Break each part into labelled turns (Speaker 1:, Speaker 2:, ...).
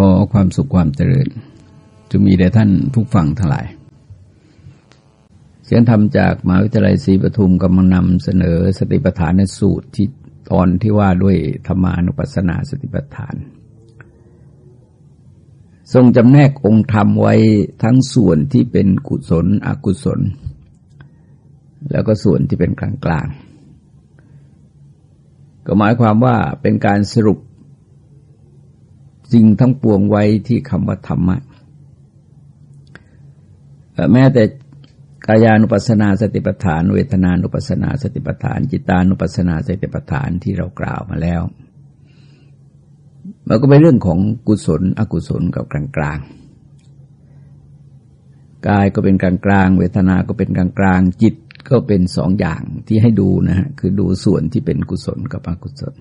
Speaker 1: ขอความสุขความเจริญจะมีแด่ท่านผู้ฟังทั้งหลาย เสียงธรรมจากมหาวิทยาลัยศรีปทุมกำลังนำเสนอสติปัฏฐานในสูตรที่ตอนที่ว่าด้วยธรรมานุปัสสนาสติปัฏฐาน ทรงจำแนกองค์ธรรมไว้ทั้งส่วนที่เป็นกุศล อกุศล แล้วก็ส่วนที่เป็นกลางกลางก็หมายความว่าเป็นการสรุป สิ่งทั้งปวงไว้ที่คำว่าธรรมะแม้แต่กายานุปัสสนาสติปัฏฐาน เวทนานุปัสสนาสติปัฏฐาน จิตานุปัสสนาสติปัฏฐานที่เรากล่าวมาแล้ว มันก็เป็นเรื่องของกุศล อกุศลกับกลางกลางกายก็เป็นกลางกลางเวทนาก็เป็นกลางกลางจิตก็เป็นสองอย่างที่ให้ดูนะฮะคือดูส่วนที่เป็นกุศลกับอกุศล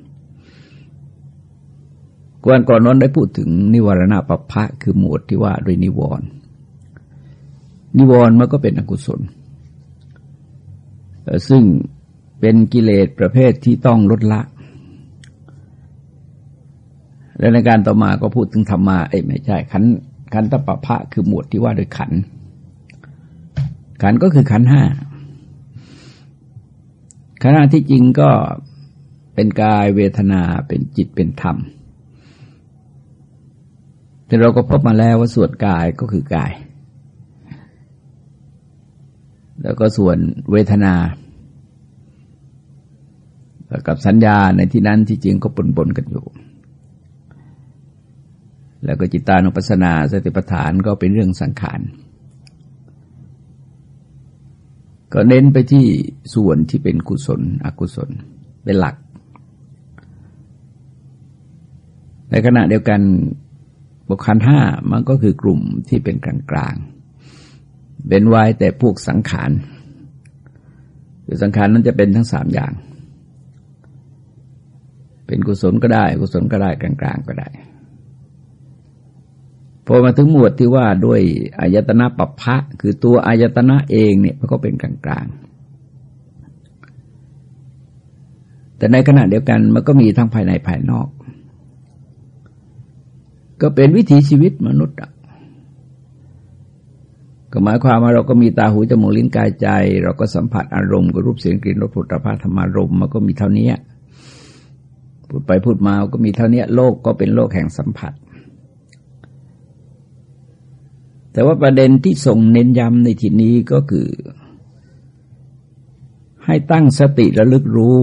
Speaker 1: ก่อนก่อนนั้นได้พูดถึงนิวรณปภะคือหมวดที่ว่าโดยนิวรณ์นิวรณ์มันก็เป็นอกุศล ซึ่งเป็นกิเลสประเภทที่ต้องลดละ และในการต่อมาก็พูดถึงธรรมะเอ้ไม่ใช่ขันขันตปภะคือหมวดที่ว่าโดยขัน ขันก็คือขันห้าขณะที่จริงก็เป็นกายเวทนาเป็นจิตเป็นธรรม แต่เราก็พบมาแล้วว่าส่วนกายก็คือกาย แล้วก็ส่วนเวทนา กับสัญญาในที่นั้นที่จริงก็ปนปนกันอยู่ แล้วก็จิตานุปัสสนาสติปัฏฐานก็เป็นเรื่องสังขาร ก็เน้นไปที่ส่วนที่เป็นกุศล อกุศล เป็นหลัก ในขณะเดียวกัน บุคคลห้ามันก็คือกลุ่มที่เป็นกลางกลางเป็นไว้แต่พวกสังขารคือสังขารนั้นจะเป็นทั้งสามอย่าง เป็นกุศลก็ได้ กุศลก็ได้กลางกลางก็ได้พอมาถึงหมวดที่ว่าด้วยอายตนะปัปพะคือตัวอายตนะเองเนี่ยมันก็เป็นกลางกลางแต่ในขณะเดียวกันมันก็มีทั้งภายในภายนอก ก็เป็นวิถีชีวิตมนุษย์ก็หมายความว่าเราก็มีตาหูจมูกลิ้นกายใจ เราก็สัมผัสอารมณ์กับรูปเสียงกลิ่นรสผลิตภัณฑ์ธรรมารมมันก็มีเท่านี้พูดไปพูดมาก็มีเท่านี้โลกก็เป็นโลกแห่งสัมผัส แต่ว่าประเด็นที่ส่งเน้นย้ำในที่นี้ก็คือ ให้ตั้งสติระลึกรู้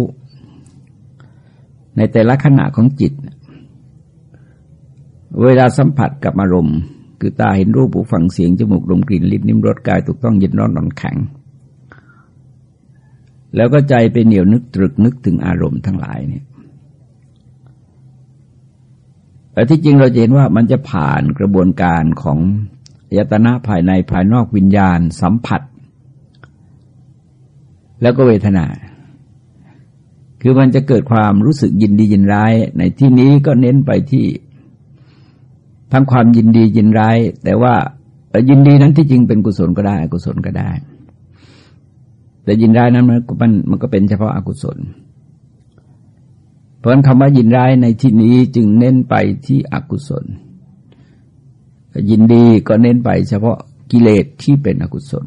Speaker 1: ในแต่ละขณะของจิต เวลาสัมผัสกับอารมณ์ คือตาเห็นรูปหูฟังเสียงจมูกดมกลิ่นลิ้นนิ้มรสกายถูกต้องเย็นร้อนนอนแข็ง แล้วก็ใจไปเหนียวนึกตรึกนึกถึงอารมณ์ทั้งหลายเนี่ยแต่ที่จริงเราเห็นว่ามันจะผ่านกระบวนการของยตนะภายในภายนอกวิญญาณสัมผัส แล้วก็เวทนา คือมันจะเกิดความรู้สึกยินดียินร้าย ในที่นี้ก็เน้นไปที่ ทั้งความยินดียินร้าย แต่ว่ายินดีนั้นที่จริงเป็นกุศลก็ได้ อกุศลก็ได้ แต่ยินร้ายนั้นมันมันมันก็เป็นเฉพาะอากุศล เพราะคำว่ายินร้ายในที่นี้จึงเน้นไปที่อกุศล ยินดีก็เน้นไปเฉพาะกิเลสที่เป็นอกุศล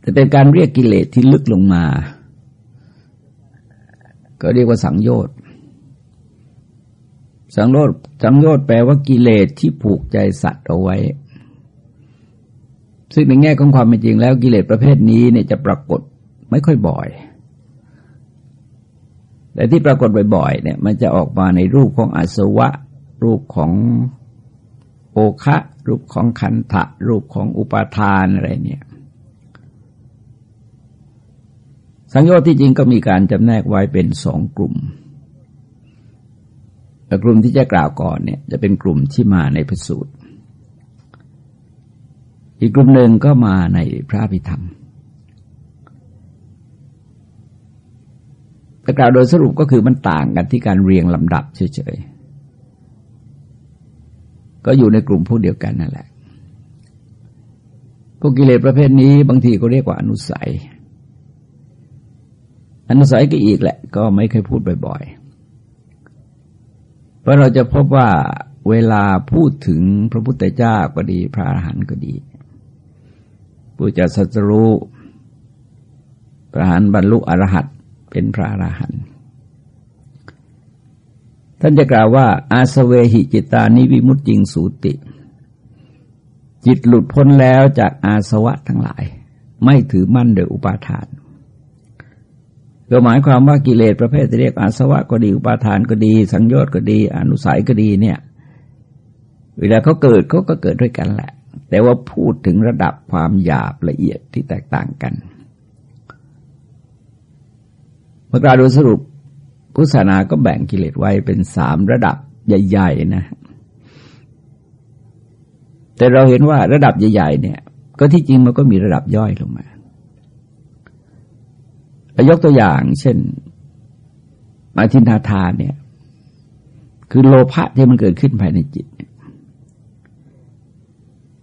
Speaker 1: แต่เป็นการเรียกกิเลสที่ลึกลงมา ก็เรียกว่าสังโยชน์ สังโยชน์สังโยชน์แปลว่ากิเลสที่ผูกใจสัตว์เอาไว้ ซึ่งในแง่ของความเป็นจริงแล้วกิเลสประเภทนี้เนี่ยจะปรากฏไม่ค่อยบ่อย แต่ที่ปรากฏบ่อยๆเนี่ย มันจะออกมาในรูปของอาสวะ รูปของโอคะ รูปของคันทะรูปของอุปาทานอะไรเนี่ยสังโยชน์ที่จริงก็มีการจำแนกไว้เป็นสองกลุ่ม แต่กลุ่มที่จะกล่าวก่อนเนี่ยจะเป็นกลุ่มที่มาในพระสูตร อีกกลุ่มหนึ่งก็มาในพระพิธรรมแต่กล่าวโดยสรุปก็คือมันต่างกันที่การเรียงลำดับเฉยๆ ก็อยู่ในกลุ่มพวกเดียวกันนั่นแหละ พวกกิเลสประเภทนี้บางทีก็เรียกว่าอนุสัย อนุสัยก็อีกแหละ ก็ไม่เคยพูดบ่อยๆ เพราะเราจะพบว่าเวลาพูดถึงพระพุทธเจ้าก็ดี พระอรหันต์ก็ดีผู้จะสัจรู้พระหันบรรลุอรหัตเป็นพระอรหันต์ท่านจะกล่าวว่า อาสเวหิจิตานิวิมุตติงสูติ จิตหลุดพ้นแล้วจากอาสวะทั้งหลาย ไม่ถือมั่นโดยอุปาทาน ก็หมายความว่ากิเลสประเภทที่เรียกอาสวะก็ดี อุปาทานก็ดี สังโยชน์ก็ดี อนุสัยก็ดีเนี่ย เวลาเขาเกิดเขาก็เกิดด้วยกันแหละ แต่ว่าพูดถึงระดับความหยาบละเอียดที่แตกต่างกันเมื่อกล่าวโดยสรุปพุทธศาสนาก็แบ่งกิเลสไว้เป็นสามระดับใหญ่ ๆ นะ แต่เราเห็นว่าระดับใหญ่ ๆ เนี่ย ก็ที่จริงมันก็มีระดับย่อยลงมา ยกตัวอย่าง เช่นมาทินทาทานเนี่ย คือโลภะที่มันเกิดขึ้นภายในจิต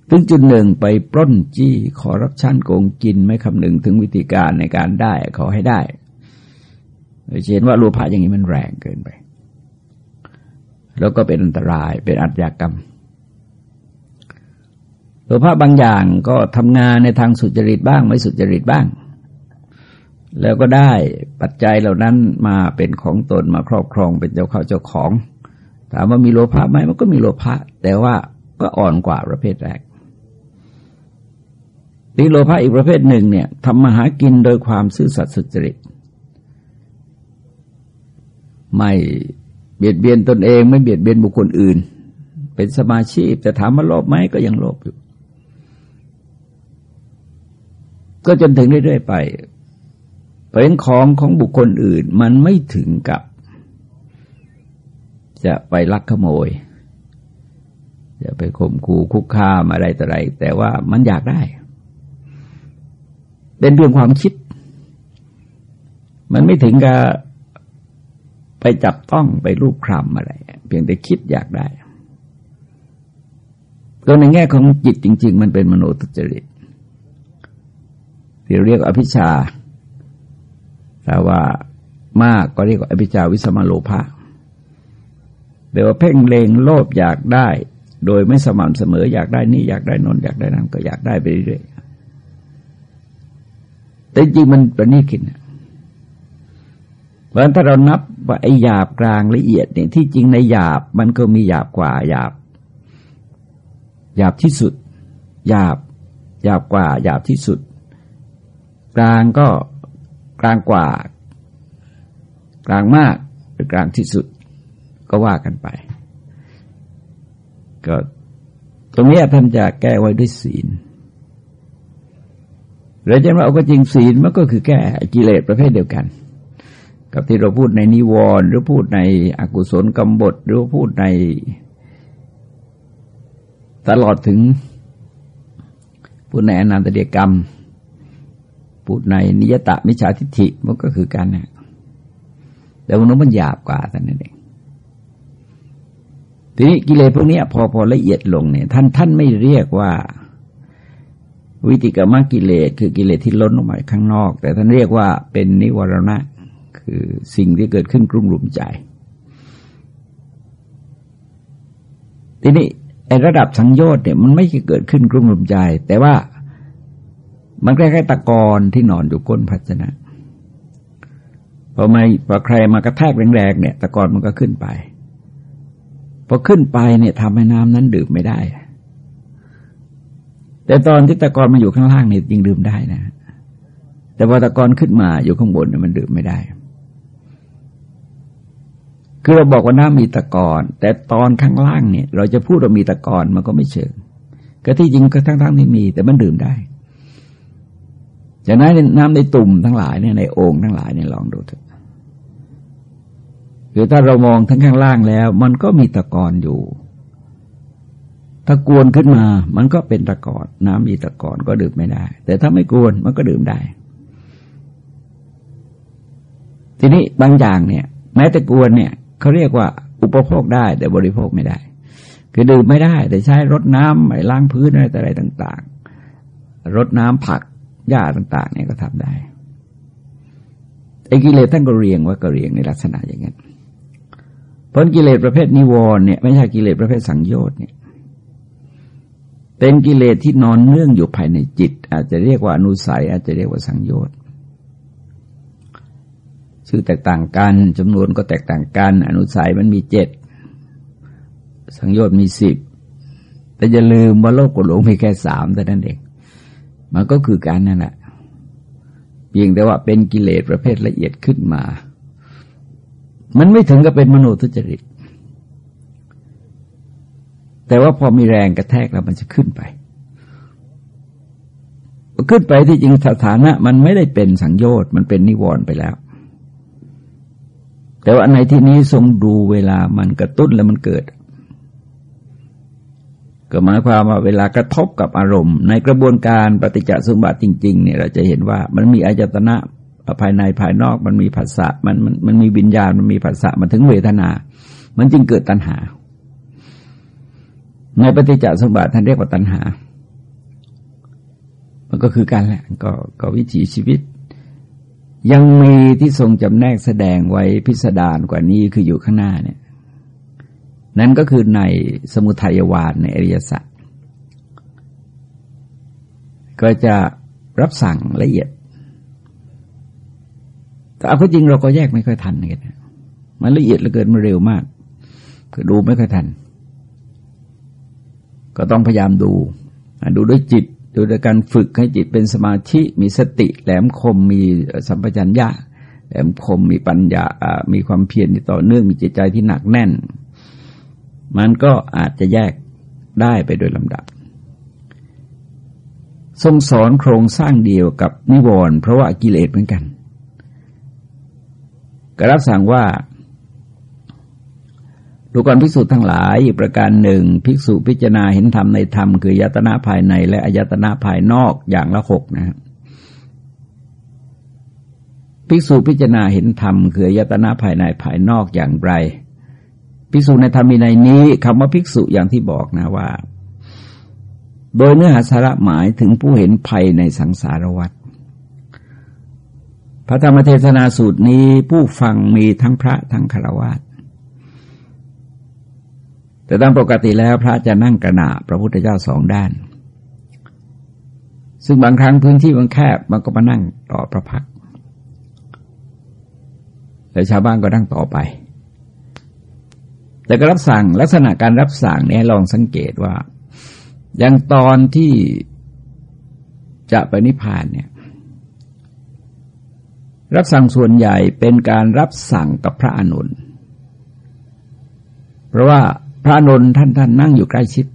Speaker 1: ถึงจุดหนึ่งไปปล้นจี้ขอรับชั่นโกงกินไม่คำนึงถึงวิธีการในการได้ขอให้ได้เห็นว่าโลภะอย่างนี้มันแรงเกินไป แล้วก็เป็นอันตรายเป็นอัตยากรรมโลภะบางอย่างก็ทำงานในทางสุจริตบ้าง ไม่สุจริตบ้าง แล้วก็ได้ปัจจัยเหล่านั้นมาเป็นของตนมาครอบครองเป็นเจ้าเข้าเจ้าของ ถามว่ามีโลภะไหมมันก็มีโลภะแต่ว่าก็อ่อนกว่าประเภทแรกนี่โลภะอีกประเภทหนึ่งเนี่ยทำมาหากินโดยความซื่อสัตย์สุจริต ไม่เบียดเบียนตนเองไม่เบียดเบียนบุคคลอื่น เป็นสมาชีพแต่ถามว่าโลภไหมก็ยังโลภอยู่ ก็จนถึงเรื่อยๆไป เป็นของของบุคคลอื่นมันไม่ถึงกับ จะไปลักขโมย จะไปข่มขู่คุกคามอะไรต่ออะไร แต่ว่ามันอยากได้ เป็นเรื่องความคิด มันไม่ถึงกับไปจับต้องไปรูปคลำอะไร เพียงแต่คิดอยากได้ก็ในแง่ของจิตจริง ๆ มันเป็นมโนตุจริตที่เรียกอภิชา ถ้าว่ามากก็เรียกว่าอภิชาวิสมาโลภะเดี๋ยวเพ่งเลงโลภอยากได้ โดยไม่สม่ำเสมออยากได้นี่อยากได้นนอยากได้นั่นก็อยากได้ไปเรื่อยแต่จริงมันประณีตขึ้นเพราะถ้าเรานับว่าไอ้หยาบกลางละเอียดเนี่ยที่จริงในหยาบมันก็มีหยาบกว่าหยาบหยาบที่สุดหยาบหยาบกว่าหยาบที่สุด กลางก็ กลางกว่า กลางมากหรือกลางที่สุดก็ว่ากันไป ก็ตรงนี้ท่านจะแก้ไว้ด้วยศีลหรือจะว่าเอาก็จริงศีลมันก็คือแก้กิเลสประเภทเดียวกัน กับที่เราพูดในนิวรณ์หรือพูดในอกุศลกรรมบทหรือพูดใน ตลอดถึงพูดในอนันตเดียกรรม พูดในนิยตะมิจฉาทิฏฐิมันก็คือกันนะแต่วันนู้นมันหยาบกว่าแต่นั่นเองทีนี้กิเลสพวกนี้พอพอละเอียดลงเนี่ย ท่านท่านไม่เรียกว่า วิติกรรมกิเลสคือกิเลสที่ล้นออกมาข้างนอก แต่ท่านเรียกว่าเป็นนิวรณะ คือสิ่งที่เกิดขึ้นกลุ่มรุมใจ ทีนี้ไอระดับสังโยชน์เนี่ยมันไม่เกิดขึ้นกลุ่มรุมใจ แต่ว่า มันคล้ายๆตะกอนที่นอนอยู่ก้นภาชนะพอมาพอใครมากระแทกแรงๆเนี่ยตะกอนมันก็ขึ้นไปพอขึ้นไปเนี่ยทำให้น้ำนั้นดื่มไม่ได้ แต่ตอนที่ตะกอนมาอยู่ข้างล่างเนี่ยจริงดื่มได้นะ แต่พอตะกอนขึ้นมาอยู่ข้างบนเนี่ยมันดื่มไม่ได้คือเราบอกว่าน้ำมีตะกอนแต่ตอนข้างล่างเนี่ย เราจะพูดว่ามีตะกอนมันก็ไม่เชิงก็ที่จริงก็ทั้งๆที่มี แต่มันดื่มได้ จากนั้นน้ำในตุ่มทั้งหลายเนี่ยในโอ่งทั้งหลายเนี่ยลองดูเถอะคือถ้าเรามองทั้งข้างล่างแล้ว มันก็มีตะกอนอยู่ ถ้ากวนขึ้นมา มันก็เป็นตะกอนน้ำมีตะกอนก็ดื่มไม่ได้ แต่ถ้าไม่กวนมันก็ดื่มได้ ทีนี้บางอย่างเนี่ย แม้แต่กวนเนี่ยเขาเรียกว่าอุปโภคได้ แต่บริโภคไม่ได้ คือดื่มไม่ได้ แต่ใช้รดน้ำล้างพื้นอะไรต่อะไรต่าง ๆรดน้ำผัก หญ้าต่าง ๆ เนี่ยก็ทำได้ไอ้กิเลสท่านก็เรียงว่าก็เรียงในลักษณะอย่างนั้นเพราะกิเลสประเภทนิวรณ์เนี่ยไม่ใช่กิเลสประเภทสังโยชน์เนี่ย เป็นกิเลสที่นอนเนื่องอยู่ภายในจิต อาจจะเรียกว่าอนุสัย อาจจะเรียกว่าสังโยชน์ชื่อแตกต่างกันจำนวนก็แตกต่างกัน อนุสัยมันมีเจ็ดสังโยชน์มีสิบแต่อย่าลืมว่าโลกกดหลงมีแค่สามแต่นั้นเอง มันก็คือการนั่นแหละเพียงแต่ว่าเป็นกิเลสประเภทละเอียดขึ้นมา มันไม่ถึงกับเป็นมโนทุจริต แต่ว่าพอมีแรงกระแทกแล้วมันจะขึ้นไปขึ้นไปที่จริงสถานะ มันไม่ได้เป็นสังโยชน์มันเป็นนิวรณ์ไปแล้ว แต่ว่าในที่นี้ทรงดูเวลามันกระตุ้นแล้วมันเกิด ก็หมายความว่าเวลากระทบกับอารมณ์ ในกระบวนการปฏิจจสมบัติจริงๆเนี่ยเราจะเห็นว่ามันมีอายตนะภายในภายนอกมันมีภาษามันมันมันมีวิญญาณมันมีภาษามันถึงเวทนา มันจึงเกิดตัณหา ในปฏิจจสมบัติท่านเรียกว่าตัณหา มันก็คือการแหละก็ก็วิถีชีวิต ยังมีที่ทรงจำแนกแสดงไว้พิสดารกว่านี้คืออยู่ข้างหน้าเนี่ย นั่นก็คือในสมุทัยวานในอริยสัจก็จะรับสั่งละเอียด แต่เอาจริงเราก็แยกไม่ค่อยทันกันมันละเอียดเหลือเกินมันเร็วมากก็ดูไม่ค่อยทัน ก็ต้องพยายามดู ดูด้วยจิต ดูด้วยการฝึกให้จิตเป็นสมาธิ มีสติ แหลมคม มีสัมปชัญญะ แหลมคม มีปัญญา มีความเพียรที่ต่อเนื่อง มีจิตใจที่หนักแน่น มันก็อาจจะแยกได้ไปโดยลำดับ ทรงสอนโครงสร้างเดียวกับนิวรณ์เพราะว่ากิเลสเหมือนกันก็รับสั่งว่าดูก่อนภิกษุทั้งหลายอีกประการหนึ่ง ภิกษุพิจารณาเห็นธรรมในธรรมคือยตนาภายใน และอายตนาภายนอกอย่างละหกนะครับภิกษุพิจารณาเห็นธรรมคือยตนาภายในภายนอกอย่างไร ภิกษุในธรรมีในนี้คำว่าภิกษุอย่างที่บอกนะว่า โดยเนื้อหาสาระหมายถึงผู้เห็นภัยในสังสารวัฏพระธรรมเทศนาสูตรนี้ผู้ฟังมีทั้งพระทั้งฆราวาสแต่ตามปกติแล้วพระจะนั่งกระหนาพระพุทธเจ้าสองด้าน ซึ่งบางครั้งพื้นที่มันแคบมันก็มานั่งต่อพระพัก แล้วชาวบ้านก็นั่งต่อไป แต่ก็รับสั่งลักษณะการรับสั่งเนี่ยลองสังเกตว่า อย่างตอนที่จะไปนิพพานเนี่ย รับสั่งส่วนใหญ่เป็นการรับสั่งกับพระอนุนเพราะว่าพระอนุนท่านท่านนั่งอยู่ใกล้ชิด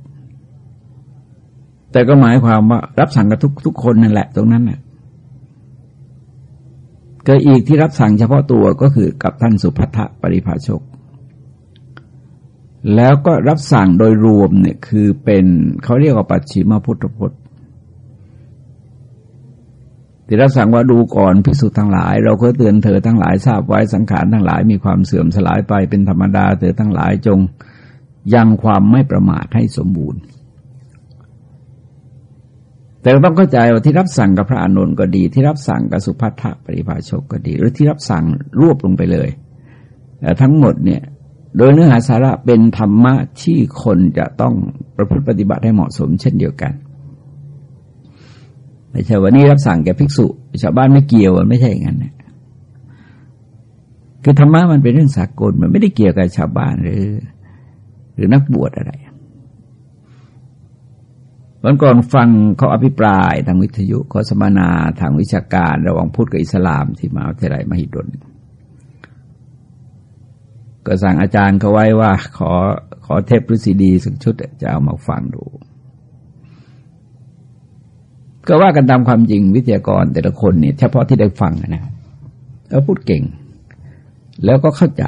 Speaker 1: แต่ก็หมายความว่า รับสั่งกับทุกทุกคนนั่นแหละตรงนั้นน่ะก็อีกที่รับสั่งเฉพาะตัวก็คือกับท่านสุภัทปริภาชก แล้วก็รับสั่งโดยรวมเนี่ยคือเป็นเขาเรียกว่าปัจฉิมพุทธพจน์ที่รับสั่งว่าดูก่อนพิสุทั้งหลาย เราก็เตือนเธอทั้งหลายทราบไว้สังขารทั้งหลายมีความเสื่อมสลายไปเป็นธรรมดาเธอทั้งหลายจงยังความไม่ประมาทให้สมบูรณ์ แต่ต้องเข้าใจว่าที่รับสั่งกับพระอานนท์ก็ดี ที่รับสั่งกับสุภัททะปริภาชกก็ดี หรือที่รับสั่งรวบลงไปเลยทั้งหมดเนี่ย โดยเนื้อหาสาระเป็นธรรมะที่คนจะต้องประพฤติปฏิบัติให้เหมาะสมเช่นเดียวกันไม่ใช่วันนี้รับสั่งแก่ภิกษุชาวบ้านไม่เกี่ยวมันไม่ใช่อย่างนั้นนะคือธรรมะมันเป็นเรื่องสากลมันไม่ได้เกี่ยวกับชาวบ้านหรือ หรือนักบวชอะไรวันก่อนฟังเขาอภิปรายทางวิทยุเขาสมนาทางวิชาการ ระหว่างพุทธกับอิสลามที่มหาวิทยาลัยมหิดล ก็สั่งอาจารย์เขาไว้ว่า ขอขอเทปฤษีดีสักชุดจะเอามาฟังดู ก็ว่ากันตามความจริงวิทยากรแต่ละคนเนี่ยเฉพาะที่ได้ฟังนะแล้วพูดเก่ง แล้วก็เข้าใจ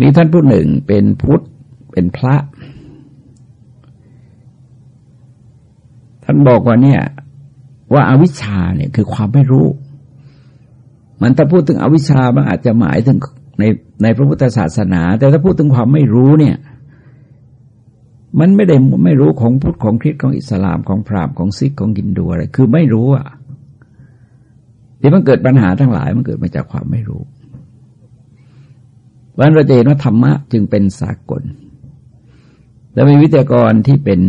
Speaker 1: มีท่านผู้หนึ่งเป็นพุทธเป็นพระ ท่านบอกว่าเนี่ย ว่าอาวิชชาเนี่ยคือความไม่รู้ มันถ้าพูดถึงอวิชชามันอาจจะหมายถึงในในพระพุทธศาสนา แต่ถ้าพูดถึงความไม่รู้เนี่ย มันไม่ได้ไม่รู้ของพุทธของคริสต์ของอิสลามของพราหมณ์ของซิกของกินดูอะไรคือไม่รู้อะที่มันเกิดปัญหาทั้งหลายมันเกิดมาจากความไม่รู้วันเราจะเห็นว่าธรรมะจึงเป็นสากล แล้วมีวิทยากรที่เป็น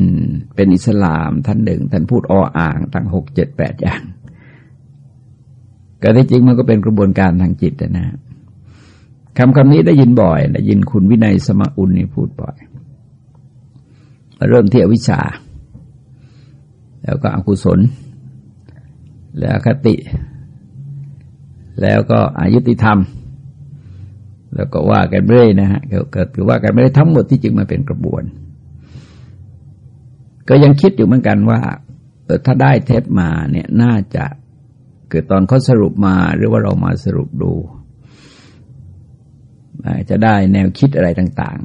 Speaker 1: เป็นอิสลามท่านหนึ่ง ท่านพูดออ่างตั้งหกเจ็ดแปดอย่าง ก็ที่จริงมันก็เป็นกระบวนการทางจิตนะคำคำนี้ได้ยินบ่อยได้ยินคุณวินัยสมอุลนี่พูดบ่อยเริ่มที่อวิชชา แล้วก็อกุศล แล้วคติ แล้วก็อายุติธรรม แล้วก็ว่ากันเรื่อยนะฮะเกิดคือว่ากันไม่ได้ทั้งหมดที่จริงมาเป็นกระบวน ก็ยังคิดอยู่เหมือนกันว่าถ้าได้เทปมาเนี่ยน่าจะ เกิดตอนเขาสรุปมาหรือว่าเรามาสรุปดู จะได้แนวคิดอะไรต่าง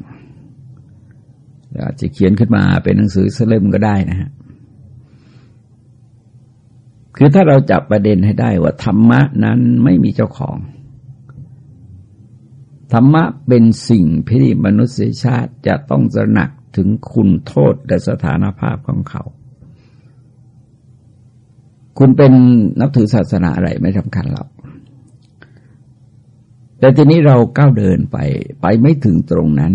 Speaker 1: ๆอาจจะเขียนขึ้นมาเป็นหนังสือสเล่มก็ได้นะฮะคือถ้าเราจับประเด็นให้ได้ว่าธรรมะนั้นไม่มีเจ้าของ ธรรมะเป็นสิ่งที่มนุษยชาติจะต้องตระหนักถึงคุณโทษและสถานภาพของเขา คุณเป็นนับถือศาสนาอะไรไม่สำคัญหรอกแต่ทีนี้เราก้าวเดินไปไปไม่ถึงตรงนั้น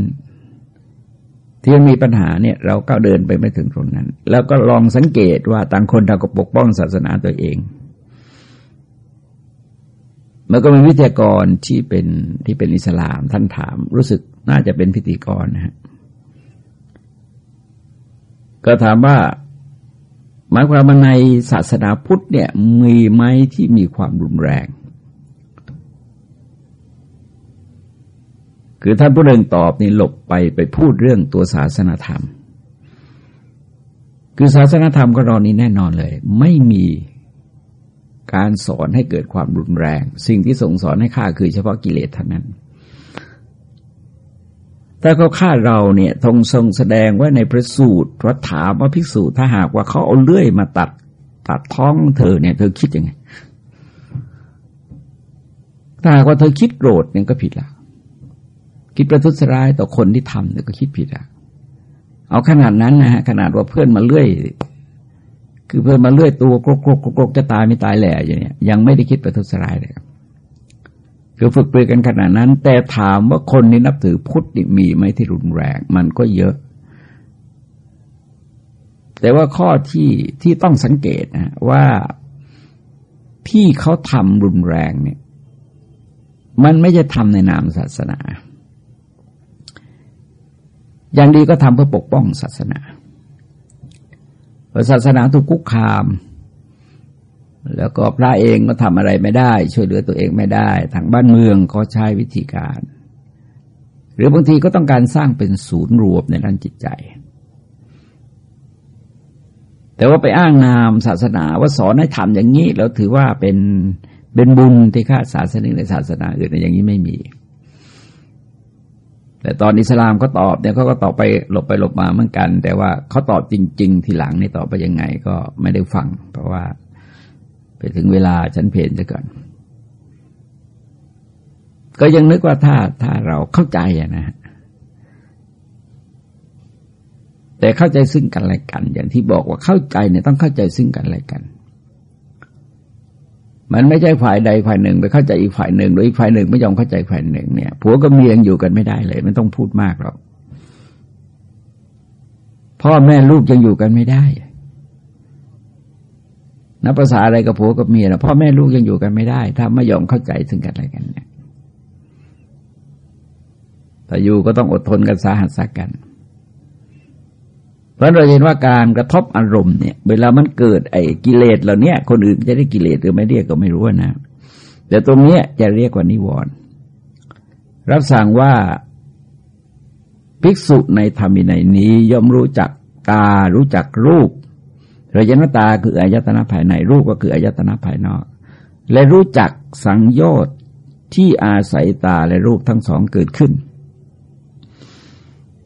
Speaker 1: ที่มีปัญหาเนี่ย เราก้าวเดินไปไม่ถึงตรงนั้น แล้วก็ลองสังเกตว่าต่างคนต่างก็ปกป้องศาสนาตัวเองมันก็มีวิทยากรที่เป็นที่เป็นอิสลามท่านถาม รู้สึกน่าจะเป็นพิธีกรนะฮะก็ถามว่า หมายความว่าในศาสนาพุทธเนี่ยมีไหมที่มีความรุนแรง คือท่านผู้เร่งตอบนี่หลบไปไปพูดเรื่องตัวศาสนาธรรม คือศาสนาธรรมก็รอนี้แน่นอนเลย ไม่มีการสอนให้เกิดความรุนแรง สิ่งที่ส่งสอนให้ฆ่าคือเฉพาะกิเลสเท่านั้น แต่เขาฆ่าเราเนี่ยทงทรงแสดงไว่าในพระสูตรพระถามว่าภิกษุถ้าหากว่าเขาเอาเลื่อยมาตัดตัดท้องเธอเนี่ยเธอคิดยังไงถ้าหากว่าเธอคิดโกรธเนี่ยก็ผิดละคิดประทุษร้ายต่อคนที่ทำเนี่ยก็คิดผิดอะเอาขนาดนั้นนะฮะขนาดว่าเพื่อนมาเลื่อย คือเพื่อนมาเลื่อยตัวกรกกรกกรกจะตายไม่ตายแหล่อย่างเนี้ยยังไม่ได้คิดประทุษร้ายเลย คือฝึกปรือกันขนาดนั้น แต่ถามว่าคนที่นับถือพุทธมีไหมที่รุนแรง มันก็เยอะ แต่ว่าข้อที่ที่ต้องสังเกตนะว่าที่เขาทำรุนแรงเนี่ย มันไม่จะทำในนามศาสนา อย่างดีก็ทำเพื่อปกป้องศาสนาศาสนาถูกคุกคาม แล้วก็พระเองก็ทำอะไรไม่ได้ ช่วยเหลือตัวเองไม่ได้ ทางบ้านเมืองก็ใช้วิธีการ หรือบางทีก็ต้องการสร้างเป็นศูนย์รวมในด้านจิตใจ แต่ว่าไปอ้างนามศาสนาว่าสอนให้ทำอย่างนี้ แล้วถือว่าเป็นเป็นบุญที่ข้าศาสนาในศาสนาอื่นอย่างนี้ไม่มี แต่ตอนอิสลามเขาตอบเนี่ยเขาก็ตอบไปหลบไปหลบมาเหมือนกัน แต่ว่าเขาตอบจริง ๆ ทีหลังนี่ตอบไปยังไงก็ไม่ได้ฟัง เพราะว่า ไปถึงเวลาฉันเพลนซะก่อน ก็ยังนึกว่าถ้าถ้าเราเข้าใจอะนะ แต่เข้าใจซึ่งกันและกัน อย่างที่บอกว่าเข้าใจเนี่ยต้องเข้าใจซึ่งกันและกัน มันไม่ใช่ฝ่ายใดฝ่ายหนึ่งไปเข้าใจอีกฝ่ายหนึ่งหรืออีกฝ่ายหนึ่งไม่ยอมเข้าใจฝ่ายหนึ่งเนี่ยผัวกับเมียอยู่กันไม่ได้เลยไม่ต้องพูดมากหรอกพ่อแม่ลูกยังอยู่กันไม่ได้ นับภาษาอะไรกับผัวกับเมียนะพ่อแม่ลูกยังอยู่กันไม่ได้ ถ้าไม่ยอมเข้าใจซึ่งกันและกันเนี่ยแต่อยู่ก็ต้องอดทนกันสาหัสสักกัน เพราะเราเห็นว่าการกระทบอารมณ์เนี่ยเวลามันเกิดไอ้กิเลสเหล่านี้คนอื่นจะได้กิเลสหรือไม่เรียกก็ไม่รู้นะ แต่ตรงนี้จะเรียกว่านิวรณ์รับสั่งว่าภิกษุในธรรมินัยนี้ย่อมรู้จักตารู้จักรูป ระยนตาคืออายตนะภายใน รูปก็คืออายตนะภายนอก และรู้จักสังโยชน์ที่อาศัยตาและรูปทั้งสองเกิดขึ้น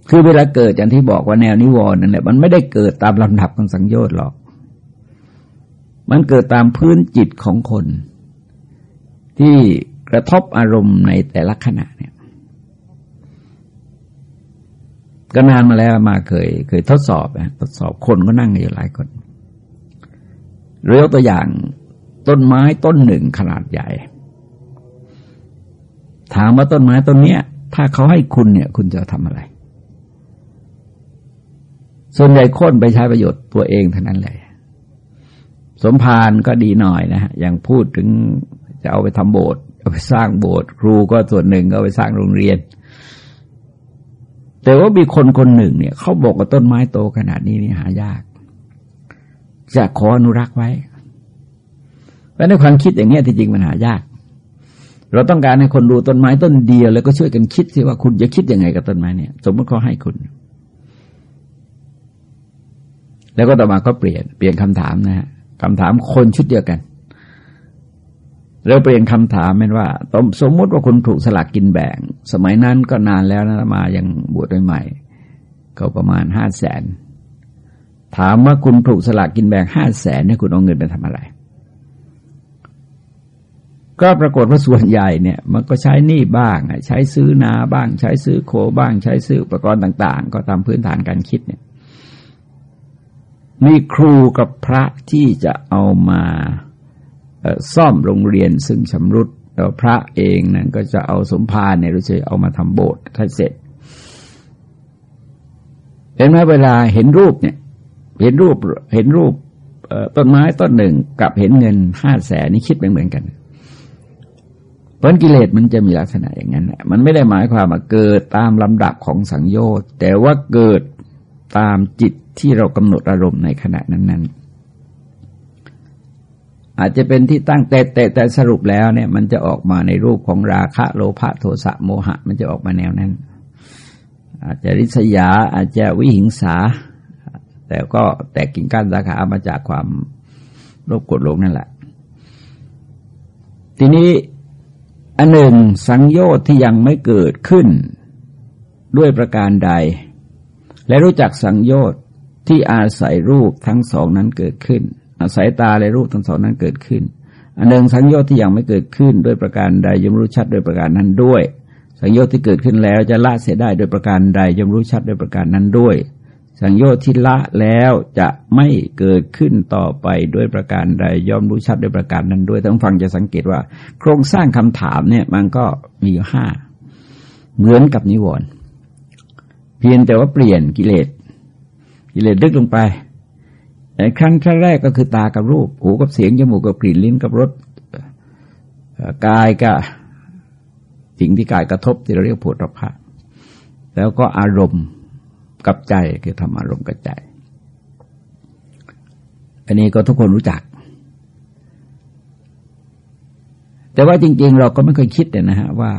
Speaker 1: คือเวลาเกิดอย่างที่บอกว่าแนวนิวรณ์นั่นแหละมันไม่ได้เกิดตามลำดับของสังโยชน์หรอก มันเกิดตามพื้นจิตของคน ที่กระทบอารมณ์ในแต่ละขณะเนี่ยก็นานมาแล้วมาเคย เคยทดสอบนะทดสอบคนก็นั่งอยู่หลายคน เรียกตัวอย่างต้นไม้ต้นหนึ่งขนาดใหญ่ ถามว่าต้นไม้ต้นเนี้ย ถ้าเขาให้คุณเนี่ย คุณจะทำอะไร ส่วนใหญ่คนไปใช้ประโยชน์ตัวเองเท่านั้นเลยสมภารก็ดีหน่อยนะฮะอย่างพูดถึงจะเอาไปทำโบสถ์เอาไปสร้างโบสถ์ครูก็ส่วนหนึ่งก็ไปสร้างโรงเรียน แต่ว่ามีคนคนหนึ่งเนี่ยเขาบอกว่าต้นไม้โตขนาดนี้นี่หายาก จะขออนุรักษ์ไว้แล้วในความคิดอย่างนี้ที่จริงมันหายาก เราต้องการให้คนดูต้นไม้ต้นเดียว แล้วก็ช่วยกันคิดสิว่าคุณจะคิดยังไงกับต้นไม้เนี่ย สมมติเขาให้คุณ แล้วก็ต่อมาก็เปลี่ยนเปลี่ยนคำถามนะฮะคำถามคนชุดเดียวกันเราเปลี่ยนคำถามเป็นว่าสมมติว่าคุณถูกสลากกินแบ่ง สมัยนั้นก็นานแล้วนะมายังบวชใหม่ก็ประมาณห้าแสน ถามว่าคุณถูกสลากกินแบ่งห้าแสนเนี่ยคุณเอาเงินไปทำอะไร ก็ปรากฏว่าส่วนใหญ่เนี่ยมันก็ใช้หนี้บ้าง ใช้ซื้อนาบ้าง ใช้ซื้อโคบ้าง ใช้ซื้ออุปกรณ์ต่าง ๆ ก็ตามพื้นฐานการคิดเนี่ยมีครูกับพระที่จะเอามาซ่อมโรงเรียนซึ่งชำรุดแล้วพระเองนั้นก็จะเอาสมภารเนี่ยรู้สึกเอามาทำโบสถ์ถ้าเสร็จเห็นไหมเวลาเห็นรูปเนี่ย เห็นรูปเห็นรูปต้นไม้ต้นหนึ่งกับเห็นเงินห้าแสนนี่คิดเป็นเหมือนกันเพราะกิเลสมันจะมีลักษณะอย่างนั้นมันไม่ได้หมายความว่าเกิดตามลำดับของสังโยชน์ แต่ว่าเกิดตามจิตที่เรากำหนดอารมณ์ในขณะนั้น ๆ อาจจะเป็นที่ตั้งแต่แต่แต่สรุปแล้วเนี่ย มันจะออกมาในรูปของราคะโลภะโทสะโมหะ มันจะออกมาแนวนั้น อาจจะริษยาอาจจะวิหิงสา แต่ก็แตกกิ่งก้านสาขามาจากความโลภโกรธหลงนั่นแหละ ทีนี้อันหนึ่งสังโยชน์ที่ยังไม่เกิดขึ้นด้วยประการใด และรู้จักสังโยชน์ที่อาศัยรูปทั้งสองนั้นเกิดขึ้น อาศัยตาและรูปทั้งสองนั้นเกิดขึ้น อันหนึ่งสังโยชน์ที่ยังไม่เกิดขึ้นด้วยประการใดย่อมรู้ชัดด้วยประการนั้นด้วย สังโยชน์ที่เกิดขึ้นแล้วจะละเสียได้ด้วยประการใดย่อมรู้ชัดด้วยประการนั้นด้วย สังโยชน์ที่ละแล้วจะไม่เกิดขึ้นต่อไปด้วยประการใดย่อมรู้ชัดด้วยประการนั้นด้วยต้องฟังจะสังเกตว่า โครงสร้างคำถามเนี่ยมันก็มีอยู่ห้าเหมือนกับนิวรณ์เพียงแต่ว่าเปลี่ยนกิเลส กิเลสลึกลงไปในครั้งแรกก็คือตากับรูป หูกับเสียงจมูกกับกลิ่นลิ้นกับรสกายกับสิ่งที่กายกระทบที่เราเรียกผดพะแล้วก็อารมณ์ กับใจคือทำอารมกับใจ อันนี้ก็ทุกคนรู้จัก แต่ว่าจริง ๆ เราก็ไม่เคยคิดเลยนะฮะว่า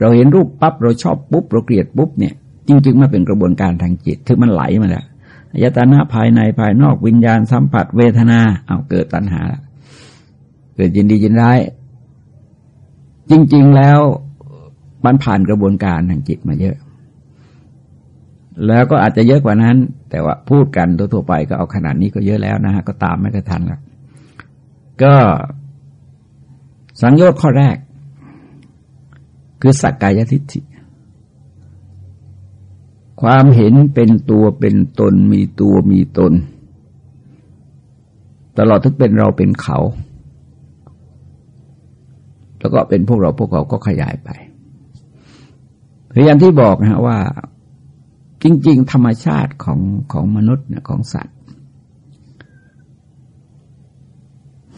Speaker 1: เราเห็นรูปปั๊บเราชอบปุ๊บเราเกลียดปุ๊บเนี่ย จริงๆมันเป็นกระบวนการทางจิตที่มันไหลมาแล้วอายตนะภายในภายนอกวิญญาณสัมผัสเวทนาเอาเกิดตัณหา เกิดยินดียินร้าย จริง ๆ แล้วมันผ่านกระบวนการทางจิตมาเยอะ แล้วก็อาจจะเยอะกว่านั้น แต่ว่าพูดกันทั่วไปก็เอาขนาดนี้ก็เยอะแล้วนะฮะก็ตามไม่กระทันล้วก็สังโยชน์ข้อแรก คือสักกายทิฏฐิความเห็นเป็นตัวเป็นตนมีตัวมีตน ตลอดทึกเป็นเราเป็นเขา แล้วก็เป็นพวกเราพวกเขาก็ขยายไปพยายามที่บอกนะว่า จริง ๆ ธรรมชาติของของมนุษย์เนี่ยของสัตว์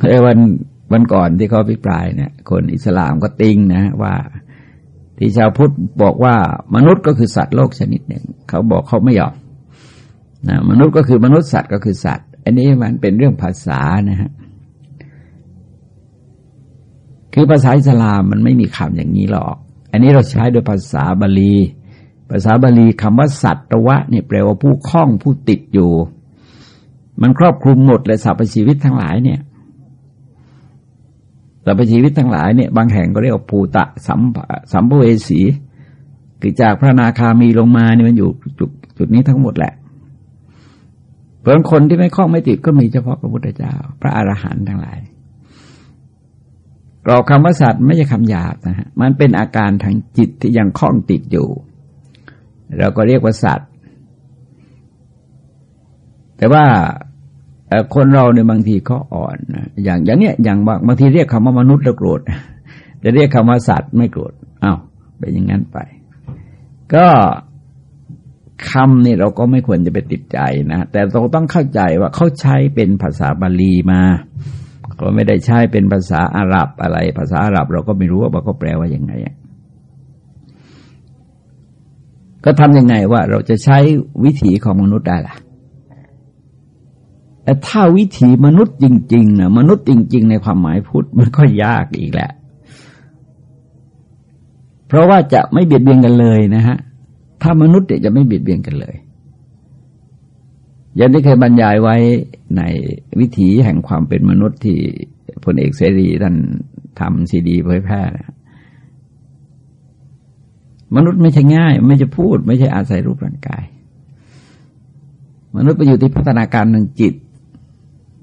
Speaker 1: ไอ้วันวันก่อนที่เขาพิปรายเนี่ย คนอิสลามก็ติงนะว่าที่ชาวพุทธบอกว่ามนุษย์ก็คือสัตว์โลกชนิดหนึ่งเขาบอกเขาไม่ยอมนะมนุษย์ก็คือมนุษย์สัตว์ก็คือสัตว์ อันนี้มันเป็นเรื่องภาษานะฮะคือภาษาอิสลามมันไม่มีคำอย่างนี้หรอก อันนี้เราใช้โดยภาษาบาลี ภาษาบาลีคำว่าสัตวะเนี่ยแปลว่าผู้คล้องผู้ติดอยู่ มันครอบคลุมหมดเลยสรรพชีวิตทั้งหลายเนี่ยสรรพชีวิตทั้งหลายเนี่ยบางแห่งก็เรียกว่าภูตะสัมสัมภเวสีคือจากพระนาคามีลงมาเนี่ยมันอยู่จุดจุดนี้ทั้งหมดแหละเพราะคนที่ไม่คล้องไม่ติดก็มีเฉพาะพระพุทธเจ้า พระอรหันต์ทั้งหลายกรอกคำว่าสัตว์ไม่ใช่คำหยาบนะฮะมันเป็นอาการทางจิตที่ยังคล้องติดอยู่ เราก็เรียกว่าสัตว์ แต่ว่าคนเราเนี่ยบางทีก็อ่อนนะอย่างอย่างเนี้ยอย่างบางบางทีเรียกคำว่ามนุษย์แล้วโกรธจะเรียกคำว่าสัตว์ไม่โกรธอ้าวเป็นอย่างนั้นไป ก็คำนี่เราก็ไม่ควรจะไปติดใจนะแต่เราต้องเข้าใจว่าเขาใช้เป็นภาษาบาลีมาก็ไม่ได้ใช้เป็นภาษาอาหรับอะไร ภาษาอาหรับเราก็ไม่รู้ว่าเขาแปลว่ายังไง ก็ทำยังไงว่าเราจะใช้วิถีของมนุษย์ได้ล่ะแต่ถ้าวิถีมนุษย์จริงๆนะมนุษย์จริง ๆ ในความหมายพุทธมันก็ยากอีกแหละ เพราะว่าจะไม่เบียดเบียนกันเลยนะฮะ ถ้ามนุษย์เนี่ยจะไม่เบียดเบียนกันเลยอย่างที่เคยบรรยายไว้ในวิถีแห่งความเป็นมนุษย์ที่พลเอกเสรีท่านทำซีดีเผยแพร่นะ มนุษย์ไม่ใช่ง่าย ไม่จะพูด ไม่ใช่อาศัยรูปร่างกาย มนุษย์ไปอยู่ที่พัฒนาการทางจิต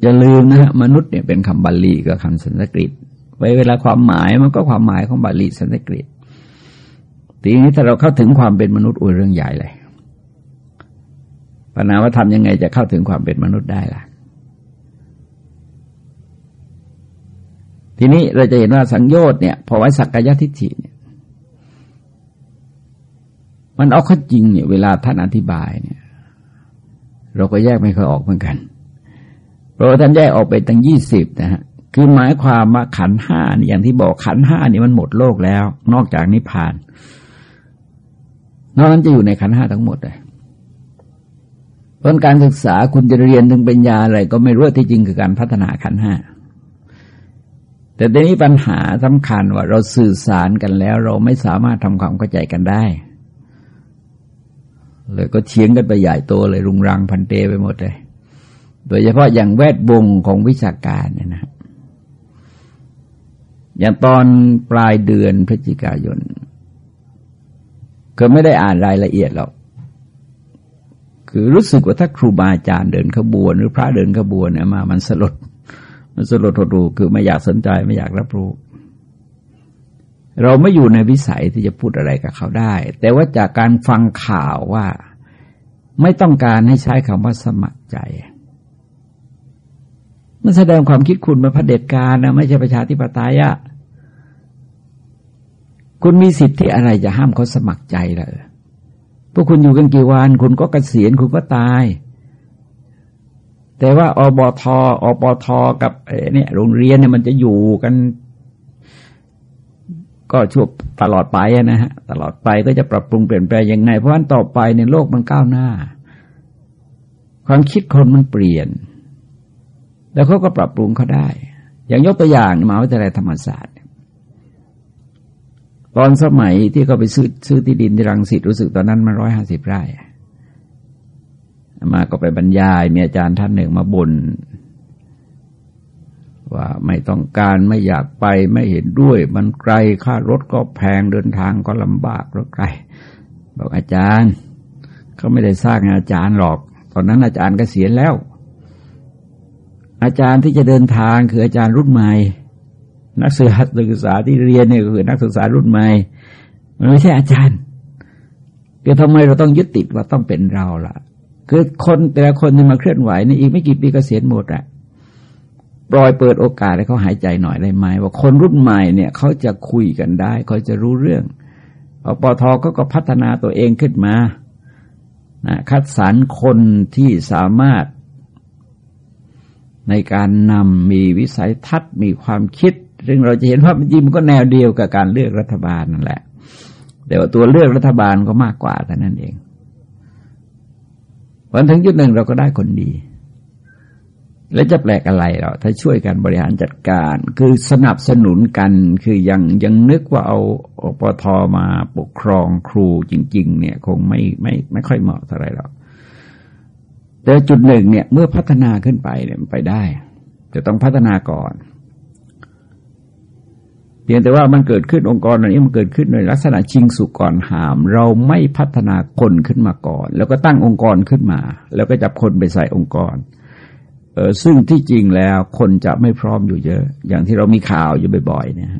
Speaker 1: อย่าลืมนะฮะมนุษย์เนี่ยเป็นคำบาลีกับคำสันสกฤตไว้เวลาความหมายมันก็ความหมายของบาลีสันสกฤตทีนี้ถ้าเราเข้าถึงความเป็นมนุษย์อุ้ยเรื่องใหญ่เลยปัญหาว่าทำยังไงจะเข้าถึงความเป็นมนุษย์ได้ล่ะ ทีนี้เราจะเห็นว่าสังโยชน์เนี่ยพอไว้สักกายทิฏฐิเนี่ย มันเอาข้อจริงเนี่ยเวลาท่านอธิบายเนี่ย เราก็แยกไม่ค่อยออกเหมือนกัน เพราะท่านแยกออกไปตั้งยี่สิบนะฮะคือหมายความว่าขันห้านี่อย่างที่บอกขันห้านี่มันหมดโลกแล้ว นอกจากนิพพานนอกนั้นจะอยู่ในขันห้าทั้งหมดเลยเพราะการศึกษาคุณจะเรียนถึงปัญญาอะไรก็ไม่รู้ที่จริงคือการพัฒนาขันห้าแต่ทีนี้ปัญหาสำคัญว่าเราสื่อสารกันแล้ว เราไม่สามารถทำความเข้าใจกันได้ เลยก็เทียงกันไปใหญ่โตเลยรุงรังพันเตไปหมดเลย โดยเฉพาะอย่างแวดวงของวิชาการเนี่ยนะอย่างตอนปลายเดือนพฤศจิกายนก็ไม่ได้อ่านรายละเอียดหรอกคือรู้สึกว่าถ้าครูบาอาจารย์เดินขบวน หรือพระเดินขบวนเนี่ยมา มันสลด มันสลดหดหูคือไม่อยากสนใจไม่อยากรับรู้ เราไม่อยู่ในวิสัยที่จะพูดอะไรกับเขาได้ แต่ว่าจากการฟังข่าวว่าไม่ต้องการให้ใช้คำว่าสมัครใจ มันแสดงความคิดคุณมาพระเด็จการนะไม่ใช่ประชาธิปไตยอะคุณมีสิทธิ์ที่อะไรจะห้ามเขาสมัครใจล่ะพวกคุณอยู่กันกี่วัน คุณก็กเกษียณคุณก็ตาย แต่ว่าอบทอปทกับเนี่ยโรงเรียนเนี่ยมันจะอยู่กัน ก็ชั่วตลอดไปนะฮะตลอดไปก็จะปรับปรุงเปลี่ยนแปลงยังไง เพราะว่าต่อไปในโลกมันก้าวหน้า ความคิดคนมันเปลี่ยน แล้วเขาก็ปรับปรุงเขาได้ อย่างยกตัวอย่างมหาวิทยาลัยธรรมศาสตร์ตอนสมัยที่เขาไปซื้อซื้อที่ดินที่รังสิตรู้สึกตอนนั้นมันร้อยห้าสิบไร่มาก็ไปบรรยายมีอาจารย์ท่านหนึ่งมาบน่น ว่าไม่ต้องการไม่อยากไปไม่เห็นด้วย มันไกลค่ารถก็แพงเดินทางก็ลำบากรถไกลบอกอาจารย์เขาไม่ได้สร้างอาจารย์หรอก ตอนนั้นอาจารย์ก็เสียแล้ว อาจารย์ที่จะเดินทางคืออาจารย์รุ่นใหม่ นักศึกษาศึกษาที่เรียนเนี่ยคือนักศึกษารุ่นใหม่ มันไม่ใช่อาจารย์คือทำไมเราต้องยึดติดว่าต้องเป็นเราล่ะ คือคนแต่ละคนที่มาเคลื่อนไหวนี่อีกไม่กี่ปีก็เสียหมดอะ ปล่อยเปิดโอกาสให้เขาหายใจหน่อยได้ไหมว่าคนรุ่นใหม่เนี่ยเขาจะคุยกันได้เขาจะรู้เรื่องอปทก็ก็พัฒนาตัวเองขึ้นมานะคัดสรรคนที่สามารถ ในการนำมีวิสัยทัศน์มีความคิด ซึ่งเราจะเห็นว่าจริงมันก็แนวเดียวกับการเลือกรัฐบาลนั่นแหละ แต่ว่าตัวเลือกรัฐบาลก็มากกว่าแต่นั้นเองวันถึงจุดหนึ่งเราก็ได้คนดี แล้วจะแปลกอะไรเราถ้าช่วยกันบริหารจัดการ คือสนับสนุนกันคือยังยังนึกว่าเอาอปทมาปกครองครูจริง ๆ เนี่ย คงไม่ไม่ไม่ค่อยเหมาะเท่าไรหรอกแต่จุดหนึ่งเนี่ย เมื่อพัฒนาขึ้นไปเนี่ยไปได้จะต้องพัฒนาก่อนเพียงแต่ว่ามันเกิดขึ้นองค์กรอันนี้มันเกิดขึ้นในลักษณะชิงสุก่อนหาม เราไม่พัฒนาคนขึ้นมาก่อน แล้วก็ตั้งองค์กรขึ้นมา แล้วก็จับคนไปใส่องค์กร ซึ่งที่จริงแล้วคนจะไม่พร้อมอยู่เยอะ อย่างที่เรามีข่าวอยู่บ่อยๆเนี่ย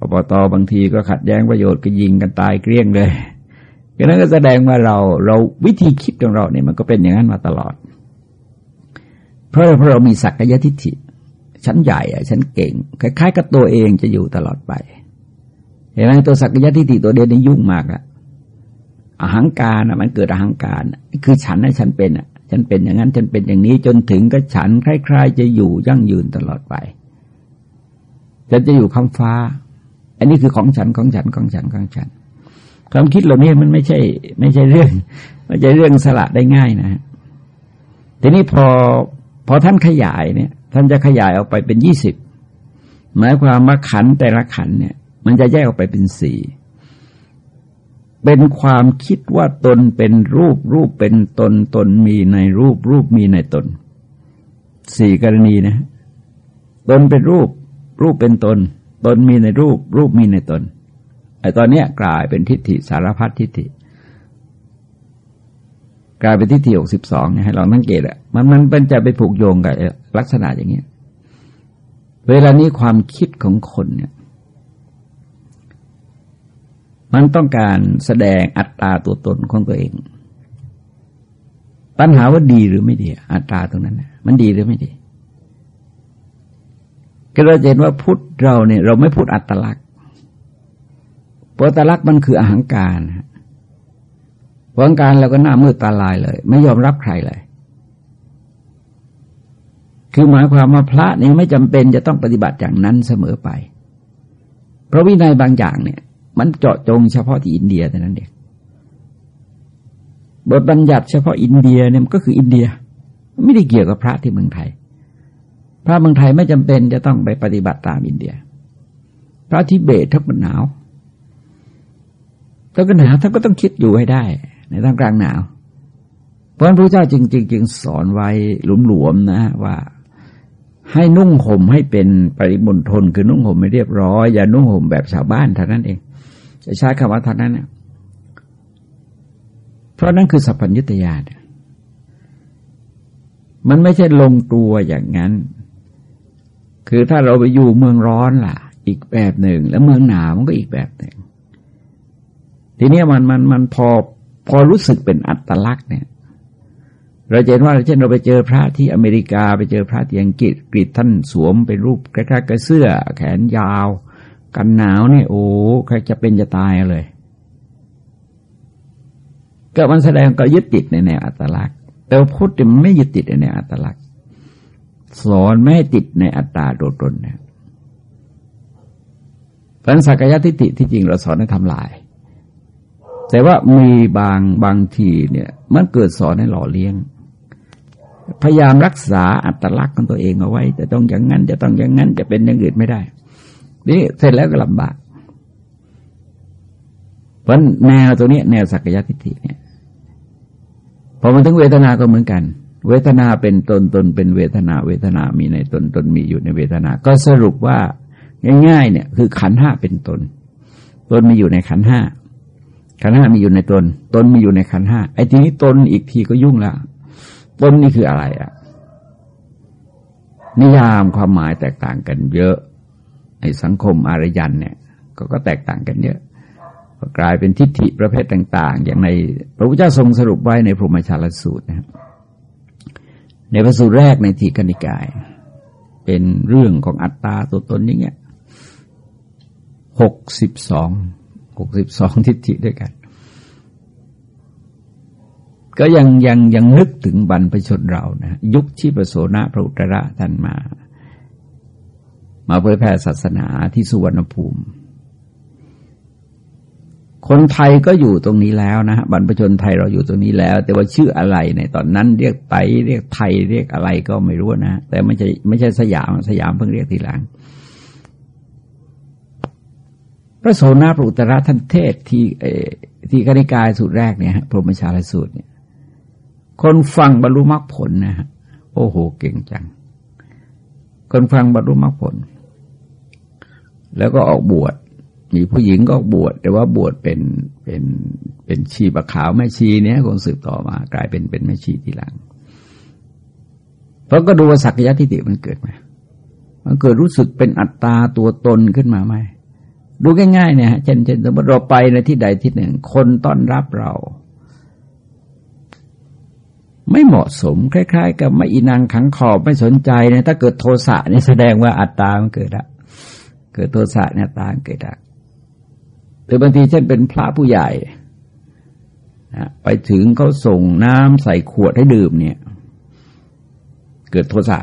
Speaker 1: อบตบางทีก็ขัดแย้งประโยชน์ก็ยิงกันตายเกลี้ยงเลยดังนั้นก็แสดงว่าเราเราวิธีคิดของเราเนี่ยมันก็เป็นอย่างนั้นมาตลอด เพราะเพราะเรามีสักยทิฏฐิชั้นใหญ่อะชั้นเก่ง คล้าย ๆ กับตัวเองจะอยู่ตลอดไป เห็นไหมตัวสักยทิฏฐิตัวเดียวนี่ยุ่งมากอะอหังการนะมันเกิดอหังการ คือฉันนะฉันเป็นอะ ฉันเป็นอย่างนั้นฉันเป็นอย่างนี้จนถึงก็ฉันคล้ายๆ จะอยู่ยั่งยืนตลอดไปฉันจะอยู่คำฟ้า อันนี้คือของฉันของฉันของฉันของฉัน ความคิดเหล่านี้มันไม่ใช่ ไม่ใช่เรื่องไม่ใช่เรื่องสละได้ง่ายนะ ทีนี้พอพอท่านขยายเนี่ย ท่านจะขยายออกไปเป็นยี่สิบหมายความว่าขันแต่ละขันเนี่ย มันจะแยกออกไปเป็นสี่ เป็นความคิดว่าตนเป็นรูปรูปเป็นตนตนมีในรูปรูปมีในตนสี่กรณีนะตนเป็นรูป รูปเป็นตน ตนมีในรูป รูปมีในตนไอ้ตอนเนี้ยกลายเป็นทิฏฐิสารพัดทิฏฐิ กลายเป็นทิฏฐิหกสิบสองให้เราตั้งเกตอะมันมันเป็นจะไปผูกโยงกับลักษณะอย่างเงี้ย เวลานี้ความคิดของคนเนี่ย มันต้องการแสดงอัตตาตัวตนของตัวเอง ปัญหาว่าดีหรือไม่ดี อัตตาตรงนั้นมันดีหรือไม่ดีก็เราเห็นว่าพุทธเราเนี่ย เราไม่พูดอัตลักษณ์อัตลักษณ์มันคืออหังการอหังการเราก็หน้ามืดตาลายเลย ไม่ยอมรับใครเลย คือหมายความว่าพระนี่ไม่จำเป็นจะต้องปฏิบัติอย่างนั้นเสมอไป เพราะวินัยบางอย่างเนี่ย มันเจาะจงเฉพาะที่อินเดียแต่นั้นเองบทบัญญัติเฉพาะอินเดียเนี่ยมันก็คืออินเดีย ไม่ได้เกี่ยวกับพระที่เมืองไทย พระเมืองไทยไม่จำเป็นจะต้องไปปฏิบัติตามอินเดีย พระทิเบตทับหนาวถ้าก็หนาวท่านก็ต้องคิดอยู่ให้ได้ ในท่ามกลางหนาว เพราะพระเจ้าจริงๆจึงสอนไว้หลวมๆนะว่าให้นุ่งห่มให้เป็นปริมณฑลคือนุ่งห่มไม่เรียบร้อย อย่านุ่งห่มแบบชาวบ้านเท่านั้นเอง จะใช้คำว่าเท่านั้นเนี่ยเพราะนั่นคือสัพพัญญตญาณมันไม่ใช่ลงตัวอย่างนั้น คือถ้าเราไปอยู่เมืองร้อนล่ะ อีกแบบหนึ่ง แล้วเมืองหนาวมันก็อีกแบบหนึ่ง ทีนี้มันมันมันพอพอรู้สึกเป็นอัตลักษณ์เนี่ย เราเห็นว่าเช่นเราไปเจอพระที่อเมริกาไปเจอพระที่อังกฤษกรีดท่านสวมเป็นรูปคล้ายๆกับเสื้อ แขนยาว กันหนาวนี่โอ้ใครจะเป็นจะตายเลย ก็มันแสดงก็ยึดติดในแนวอัตลักษณ์ แต่พุทธมันไม่ยึดติดในแนวอัตลักษณ์ สอนไม่ให้ติดในอัตตาโดดตนเนะพันสักยะทิฏฐิที่จริงเราสอนให้ทำลาย แต่ว่ามีบางบางทีเนี่ยมันเกิดสอนให้หล่อเลี้ยง พยายามรักษาอัตลักษณ์ของตัวเองเอาไว้ จะต้องอย่างนั้น จะต้องอย่างนั้น จะเป็นอย่างอื่นไม่ได้ นี่เสร็จแล้วก็ลำบาก เพราะแนวตัวนี้แนวสักยทิฏฐิเนี่ยพอมาถึงเวทนาก็เหมือนกัน เวทนาเป็นตนตนเป็นเวทนา เวทนามีในตนตนมีอยู่ในเวทนา ก็สรุปว่าง่าย ๆ เนี่ย คือขันห้าเป็นตน ตนมีอยู่ในขันห้าขันห้ามีอยู่ในตน ตนมีอยู่ในขันห้าไอ้ทีนี้ตนอีกทีก็ยุ่งละตนนี่คืออะไรอะนิยามความหมายแตกต่างกันเยอะ ในสังคมอารยันเนี่ยก็ก็แตกต่างกันเยอะก็กลายเป็นทิฏฐิประเภทต่าง ๆ อย่างในพระพุทธเจ้าทรงสรุปไว้ในพรหมชาลสูตรนะครับในพระสูตรแรกในทีกนิกาย เป็นเรื่องของอัตตาตัวตนอย่างเงี้ยหกสิบสองหกสิบสองทิฏฐิด้วยกัน ก็ยังยังยังนึกถึงบรรพชนเรานะยุคที่ประโสนะพระอุตระท่านมา มาเผยแผ่ศาสนาที่สุวรรณภูมิ คนไทยก็อยู่ตรงนี้แล้วนะบรรพชนไทยเราอยู่ตรงนี้แล้ว แต่ว่าชื่ออะไรในตอนนั้นเรียกไตเรียกไทยเรียกอะไรก็ไม่รู้นะแต่ไม่ใช่ไม่ใช่สยามสยามเพิ่งเรียกทีหลังพระโสนาปรุตระท่านเทศที่ที่กนิกายสูตรแรกเนี่ยพรหมชาลสูตรเนี่ย คนฟังบรรลุมรรคผลนะฮะโอ้โห เก่งจัง คนฟังบรรลุมรรคผล แล้วก็ออกบวชมีผู้หญิงก็บวชแต่ว่าบวชเป็นเป็นเป็นชีบะขาวแม่ชีเนี้ยคงสืบต่อมากลายเป็นเป็นแม่ชีทีหลัง เพราะก็ดูว่าสักยะทิฏฐิมันเกิดมา มันเกิดรู้สึกเป็นอัตตาตัวตนขึ้นมาไหมดูง่ายๆเนี่ยเช่นเช่นสมมติเราไปในที่ใดที่หนึ่ง คนต้อนรับเรา ไม่เหมาะสม คล้าย ๆ กับไม่อินังขังขอบไม่สนใจเนี่ยถ้าเกิดโทสะเนี่ยแสดงว่าอัตตามันเกิดอะ เกิดโทสะเนี่ยตางเกิดดักหรือบางทีเช่นเป็นพระผู้ใหญ่ไปถึงเขาส่งน้ำใส่ขวดให้ดื่มเนี่ย เกิดโทสะ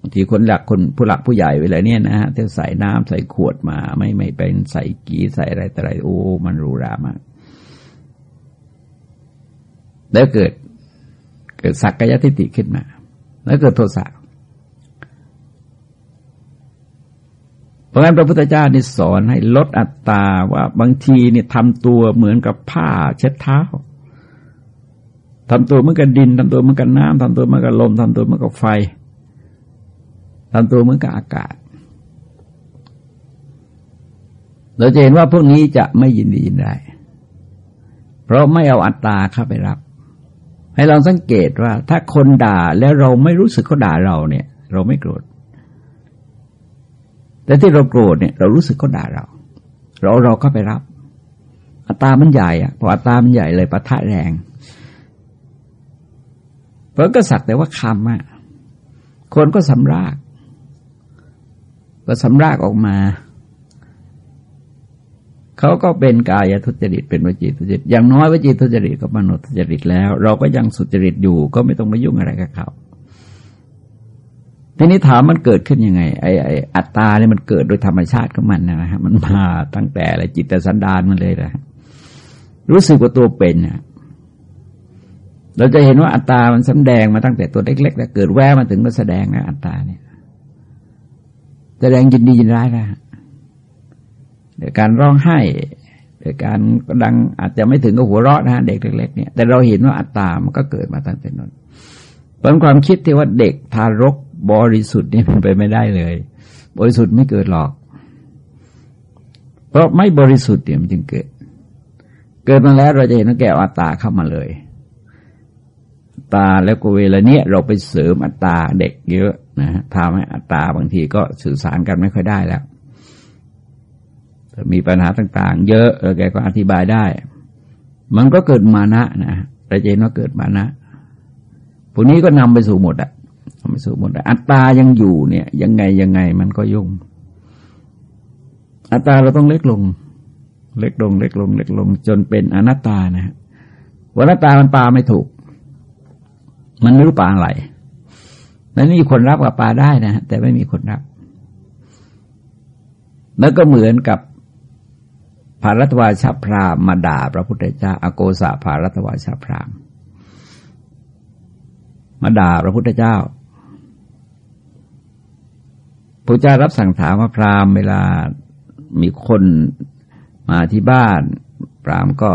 Speaker 1: บางทีคนหลักคนผู้หลักผู้ใหญ่เวลาเนี้ยนะฮะจะใส่น้ำใส่ขวดมา ไม่ไม่เป็นใส่กีใส่อะไรแต่ไรโอ้ มันรูรามากแล้วเกิดเกิดสักกายทิฏฐิขึ้นมา แล้วเกิดโทสะ เพราะงั้นพระพุทธเจ้านี่สอนให้ลดอัตตาว่าบางทีเนี่ยทำตัวเหมือนกับผ้าเช็ดเท้าทำตัวเหมือนกับดินทำตัวเหมือนกับน้ำทำตัวเหมือนกับลมทำตัวเหมือนกับไฟทำตัวเหมือนกับอากาศ เราจะเห็นว่าพวกนี้จะไม่ยินดียินได้เพราะไม่เอาอัตตาเข้าไปรับ ให้เราสังเกตว่า ถ้าคนด่าแล้วเราไม่รู้สึกเขาด่าเราเนี่ย เราไม่โกรธ แต่ที่เราโกรธเนี่ย เรารู้สึกเขาด่าเรา เราเราก็ไปรับ อัตรามันใหญ่อะพออัตรามันใหญ่เลยปะทะแรงเพราะก็สักแต่ว่าคำอะคนก็สำรากก็สำรากออกมา เขาก็เป็นกายทุจริตเป็นวจีทุจริตอย่างน้อยวจีทุจริตกับมโนทุจริตแล้ว เราก็ยังสุจริตอยู่ก็ไม่ต้องมายุ่งอะไรกับเขา ทีนี้ถามมันเกิดขึ้นยังไงไอ้ไอ้อัตตาเนี่ยมันเกิดโดยธรรมชาติของมันนะฮะมันมาตั้งแต่อะไรจิตสันดานมันเลยนะรู้สึกว่าตัวเป็นเนี่ยเราจะเห็นว่าอัตตามันสำแดงมาตั้งแต่ตัวเล็กๆแล้วเกิดแววมาถึงก็แสดงนะอัตตาเนี่ย แสดงยินดียินร้ายนะโดยการร้องไห้โดยการดังอาจจะไม่ถึงกับหัวเราะนะฮะเด็กเล็กๆเนี่ยแต่เราเห็นว่าอัตตามันก็เกิดมาตั้งแต่นั้นเพราะความคิดที่ว่าเด็กทารก บริสุทธิ์นี่มันไปไม่ได้เลย บริสุทธิ์ไม่เกิดหรอก เพราะไม่บริสุทธิ์เนี่ยมันจึงเกิด เกิดมาแล้วเราจะเห็นว่าแก้วอัตตาเข้ามาเลย ตาแล้วก็เวลาเนี้ยเราไปเสริมอัตตาเด็กเยอะนะฮะทำให้อัตตาบางทีก็สื่อสารกันไม่ค่อยได้แล้วมีปัญหาต่างๆ เยอะแกก็อธิบายได้ มันก็เกิดมานะนะเราจะเห็นว่าเกิดมานะพวกนี้ก็นำไปสู่หมดอะ ไม่สูหมดอัตตายังอยู่เนี่ย ยังไงยังไงมันก็ยุ่ง อัตตาเราต้องเล็กลง เล็กลง เล็กลง เล็กลง จนเป็นอนัตตานะฮะวันนัตตามันปลาไม่ถูก มันไม่รู้ปลาอะไรแล้วนี่คนรับกับปลาได้นะแต่ไม่มีคนรับ แล้วก็เหมือนกับภารัตวาชาพรามมาด่าพระพุทธเจ้าอโกสาภารัตวาชาพรามมาด่าพระพุทธเจ้า พระเจ้ารับสั่งถามว่าพราหมณ์เวลามีคนมาที่บ้าน พราหมณ์ก็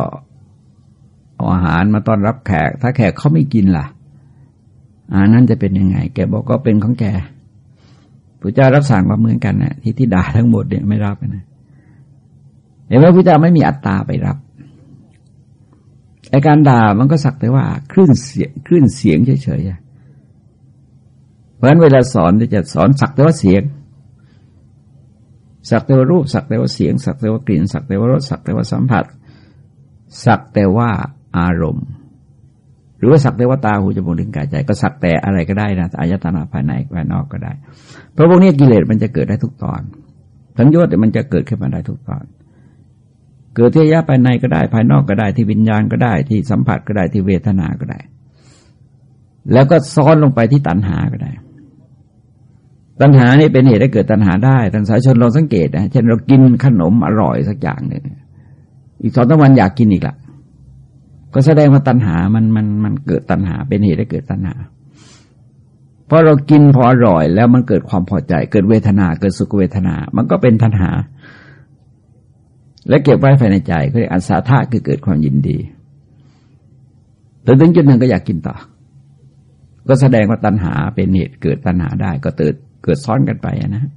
Speaker 1: เอาอาหารมาต้อนรับแขก ถ้าแขกเขาไม่กินล่ะอานั้นจะเป็นยังไง แกบอกก็เป็นของแกพระเจ้ารับสั่งว่าเหมือนกันนะที่ที่ด่าทั้งหมดเนี่ยไม่รับนะเห็นไหมพระเจ้าไม่มีอัตตาไปรับไอการด่ามันก็สักแต่ว่าคลื่นเสียงคลื่นเสียงเฉยๆ เพราะฉะนั้นเวลาสอนจะสอนสักแต่ว่าเสียง สักแต่ว่ารูป สักแต่ว่าเสียง สักแต่ว่ากลิ่น สักแต่ว่ารสสักแต่ว่าสัมผัส สักแต่ว่าอารมณ์ หรือว่าสักแต่ว่าตาหูจมูกลิ้นกายใจ ก็สักแต่อะไรก็ได้นะอายตนะภายในภายนอกก็ได้ เพราะพวกนี้กิเลสมันจะเกิดได้ทุกตอน ทั้งยศมันจะเกิดขึ้นมาได้ทุกตอนเกิดที่ยะภายในก็ได้ภายนอกก็ได้ที่วิญญาณก็ได้ที่สัมผัสก็ได้ที่เวทนาก็ได้ แล้วก็ซ้อนลงไปที่ตัณหาก็ได้ ตัณหานี่เป็นเหตุให้เกิดตัณหาได้ท่านสายชนเราสังเกตนะเช่นเรากินขนมอร่อยสักอย่างหนึ่งอีกสองสามวันอยากกินอีกละก็แสดงว่าตัณหามันมันมันเกิดตัณหา เป็นเหตุให้เกิดตัณหาเพราะเรากินพออร่อยแล้วมันเกิดความพอใจ เกิดเวทนา เกิดสุขเวทนา มันก็เป็นตัณหา และเก็บไว้ภายในใจก็เรียกอัศาธาคือเกิดความยินดีแต่ถึงจุดหนึ่งก็อยากกินต่อ ก็แสดงว่าตัณหาเป็นเหตุเกิดตัณหาได้ ก็เกิด เกิดซ้อนกันไปนะ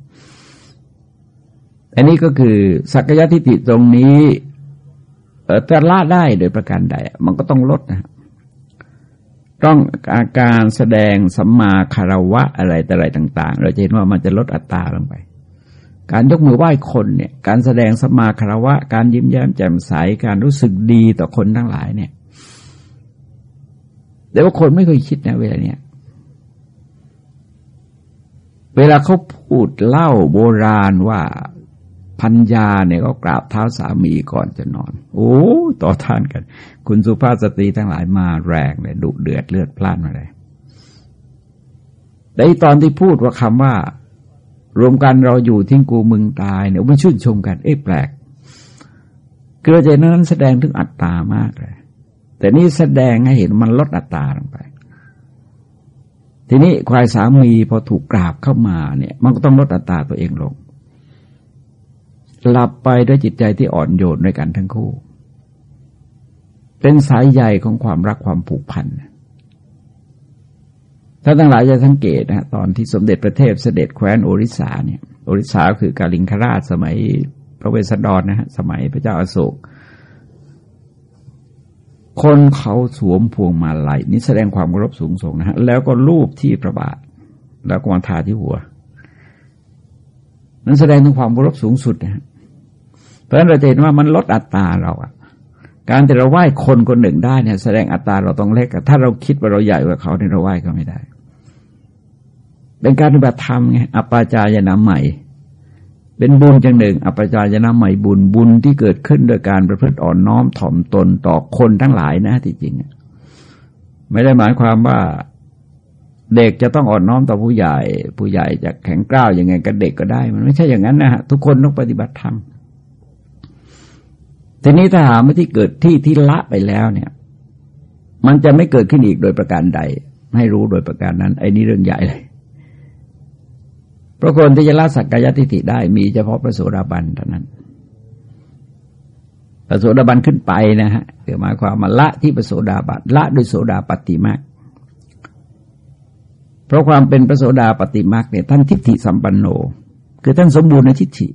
Speaker 1: อันนี้ก็คือสักยะทิฏฐิตรงนี้ถ้าละได้โดยประการใด มันก็ต้องลดนะต้องอาการแสดงสัมมาคารวะอะไรแต่อะไรต่าง ๆ เราจะเห็นว่ามันจะลดอัตราลงไป การยกมือไหว้คนเนี่ย การแสดงสัมมาคารวะ การยิ้มแย้มแจ่มใส การรู้สึกดีต่อคนทั้งหลายเนี่ย แต่ว่าคนไม่เคยคิดนะเวลาเนี้ย เวลาเขาพูดเล่าโบราณว่าพัญญาเนี่ยก็กราบเท้าสามีก่อนจะนอน โอ้ต่อท่านกัน คุณสุภาพสตรีทั้งหลายมาแรงเลยดุเดือดเลือดพล่านมาเลยแต่ตอนที่พูดว่าคำว่า รวมกันเราอยู่ทิ้งกูมึงตายเนี่ยมันชื่นชมกัน เอ๊ะแปลกเกิดจนั้นแสดงถึงอัตตามากเลย แต่นี่แสดงให้เห็นมันลดอัตตาลงไป ทีนี้ควายสามีพอถูกกราบเข้ามาเนี่ย มันก็ต้องลดอัตตาตัวเองลง หลับไปด้วยจิตใจที่อ่อนโยนด้วยกันทั้งคู่ เป็นสายใหญ่ของความรักความผูกพันท่านทั้งหลายจะสังเกตนะตอนที่สมเด็จพระเทพเสด็จแคว้นโอริสาเนี่ย โอริสาคือกาลิงคราชสมัยพระเวสสันดรนะฮะสมัยพระเจ้าอาโศก คนเขาสวมพวงมาลัยนี่แสดงความเคารพสูงส่งนะฮะแล้วก็รูปที่พระบาท แล้วก็มาทาที่หัว นั้นแสดงถึงความเคารพสูงสุดนะฮะเพราะฉะนั้นเราเห็นว่ามันลดอัตราเราอะการที่เราไหว้คนคนหนึ่งได้เนี่ย แสดงอัตราเราต้องเล็กถ้าเราคิดว่าเราใหญ่กว่าเขาเนี่ยเราไหว้ก็ไม่ได้ เป็นการปฏิบัติธรรมไงอปาจายนะใหม่ เป็นบุญจังหนึ่งอัปจายนะใหม่บุญบุญที่เกิดขึ้นโดยการประพฤติอ่อนน้อมถ่อมตนต่อคนทั้งหลายนะที่จริงไม่ได้หมายความว่าเด็กจะต้องอ่อนน้อมต่อผู้ใหญ่ ผู้ใหญ่จะแข็งกร้าวยังไงกับเด็กก็ได้ มันไม่ใช่อย่างนั้นนะฮะทุกคนต้องปฏิบัติธรรมทีนี้ถ้าหาม่ที่เกิดที่ที่ละไปแล้วเนี่ย มันจะไม่เกิดขึ้นอีกโดยประการใด ให้รู้โดยประการนั้น ไอ้นี่เรื่องใหญ่เลย พราะคนที่จะละสักกายทิฏฐิได้มีเฉพาะพระโสดาบันเท่านั้น พระโสดาบันขึ้นไปนะฮะคือหมายความมาละที่พระโสดาบันละด้วยโสดาปฏิมากเพราะความเป็นพระโสดาปฏิมากเนี่ยท่านทิฏฐิสัมปันโน คือท่านสมบูรณ์ในทิฏฐิ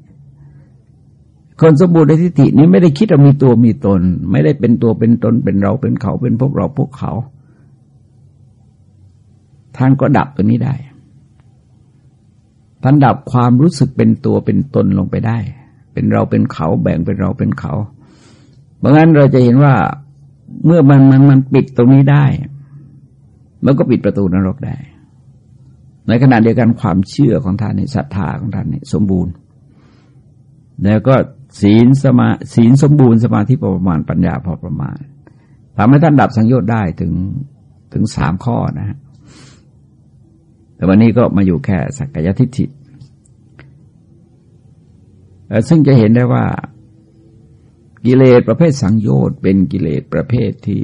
Speaker 1: คนสมบูรณ์ในทิฏฐินี้ไม่ได้คิดว่ามีตัวมีตน ไม่ได้เป็นตัวเป็นตนเป็นเราเป็นเขาเป็นพวกเราพวกเขา ท่านก็ดับตัวนี้ได้ ท่านดับความรู้สึกเป็นตัวเป็นตนลงไปได้ เป็นเราเป็นเขาแบ่งเป็นเราเป็นเขา เพราะงั้นเราจะเห็นว่าเมื่อมันมันมันปิดตรงนี้ได้ มันก็ปิดประตูนรกได้ ในขณะเดียวกันความเชื่อของท่านในศรัทธาของท่านเนี่สมบูรณ์ แล้วก็ศีลสมาศีลสมบูรณ์สมาธิพอประมาณปัญญาพอประมาณทำให้ท่านดับสังโยชน์ได้ถึงถึงสามข้อนะฮะ วันนี้ก็มาอยู่แค่สักกายทิฏฐิซึ่งจะเห็นได้ว่า กิเลสประเภทสังโยชน์เป็นกิเลสประเภทที่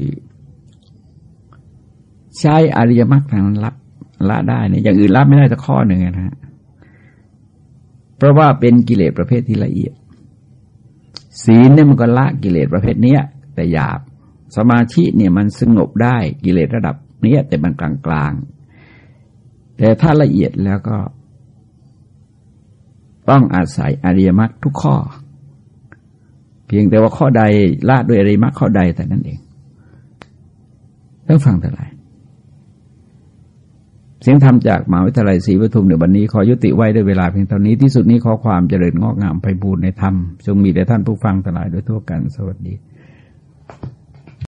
Speaker 1: ใช้อริยมรรคทางละละได้เนี่ยอย่างอื่นละไม่ได้แต่ข้อหนึ่งนะฮะเพราะว่าเป็นกิเลสประเภทที่ละเอียด ศีลเนี่ยมันก็ละกิเลสประเภทเนี้ย แต่หยาบสมาธิเนี่ยมันสงบได้กิเลสระดับเนี้ยแต่มันกลางกลาง แต่ถ้าละเอียดแล้วก็ ต้องอาศัยอริยมรรคทุกข้อ เพียงแต่ว่าข้อใดละด้วยอริยมรรคข้อใดแต่นั้นเองต้องฟังแต่ไหรเสียงธรรมจากมหาวิทยาลัยศรีปทุมในวันนี้ขอยุติไว้ด้วยเวลาเพียงเท่านี้ที่สุดนี้ขอความเจริญงอกงามไปบูรณนธรรมจงมีแด่ท่านผู้ฟังทั้งหลายโดยทั่วกันสวัสดี